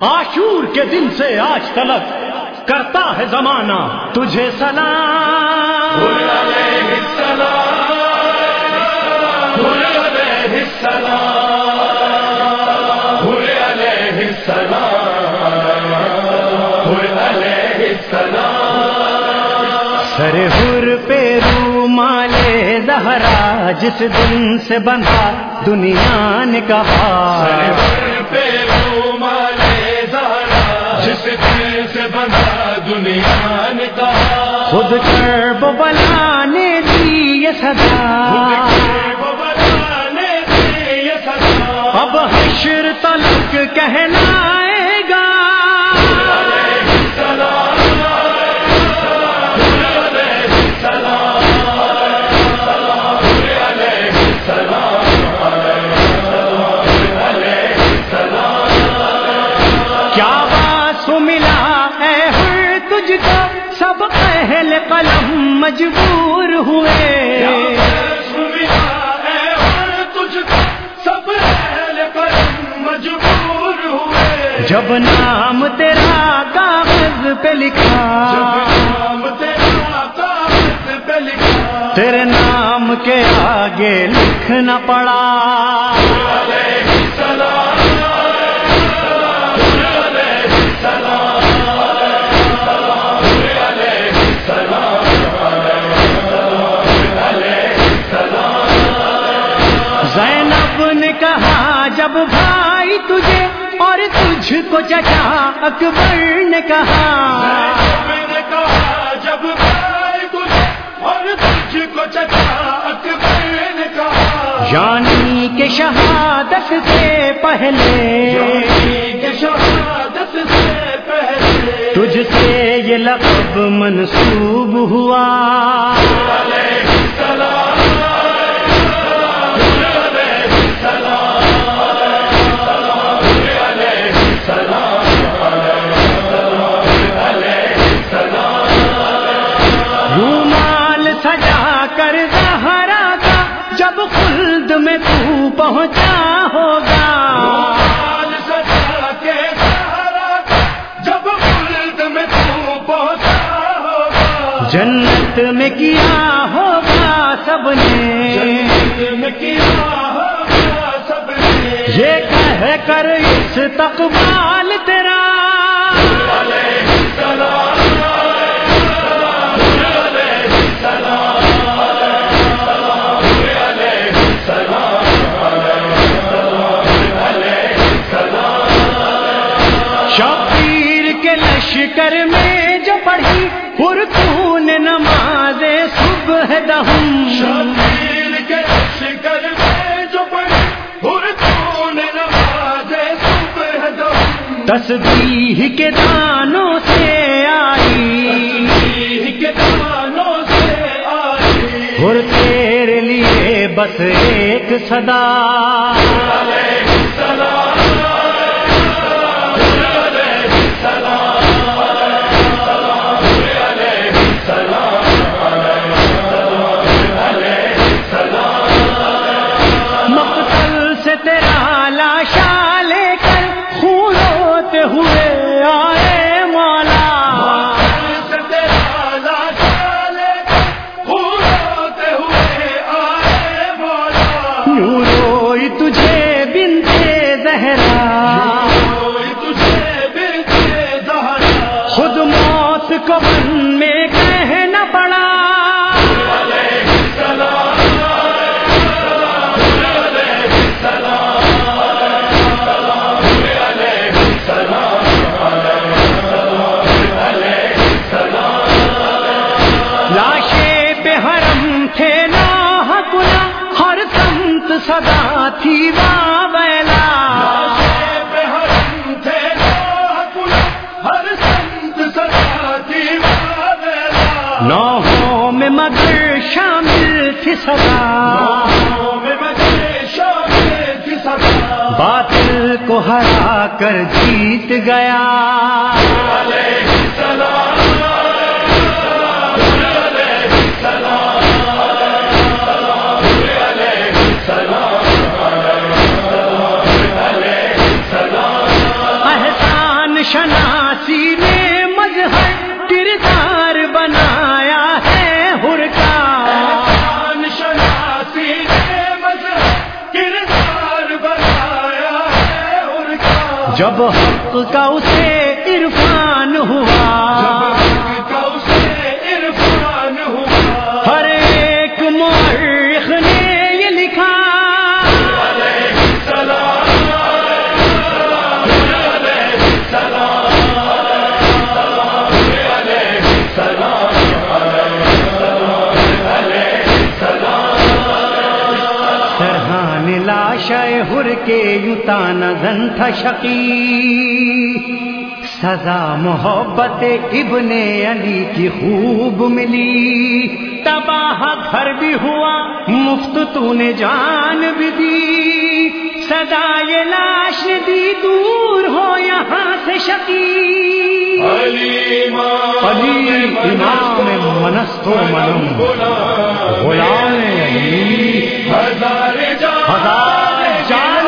آشور کے دن سے آج تلک کرتا ہے زمانہ تجھے سلام۔ سر ہر پہ رو مالے زہرا جس دن سے بندھا دنیا نے کہا نے کہا خود کرب بلانے دی یہ سدا اب حشر تلک کہلائے گا۔ کیا بات ملا اے تجھ کو سب اہل قلم مجبور ہوئے۔ سب اہل قلم مجبور ہوئے۔ جب نام تیرا کاغذ پہ لکھا نام تیرا کاغذ پہ لکھا۔ تیرے نام کے آگے لکھنا پڑا۔ تجھ کو چچا اکبر نے کہا۔ میں نے کہا جب اور تجھ کو چچا اکبر نے کہا۔ یعنی کہ شہادت سے پہلے کہ شہادت سے پہلے۔ تجھ سے یہ لقب منسوب ہوا۔ پہنچا ہوگا۔ جنت میں کیا ہوگا سب نے؟ جنت میں کیا ہوگا سب نے؟ یہ کہہ کر اس تقبال تیرا لشکر میں جو پڑھی پرتو نے نماز صبح دہم۔ شبیر کے میں جو پڑھی نماز صبح دم تسبیح کے دانوں سے آئی۔ کے دانوں سے آئی۔ اور تیرے لیے بس ایک صدا۔ ہوئے صدا تھی واویلا نوحوں میں مگر شامل تھی صدا۔ باطل کو ہرا کر جیت گیا۔ جب حق کا اسے کے یوتا نظن تھا شقی۔ سزا محبت ابن علی کی خوب ملی۔ تباہ گھر بھی ہوا مفت تو نے جان بھی دی۔ سدا یہ لاش دی دور ہو یہاں سے شقی۔ علی علی امام منست و منم غلام علی ہزار جان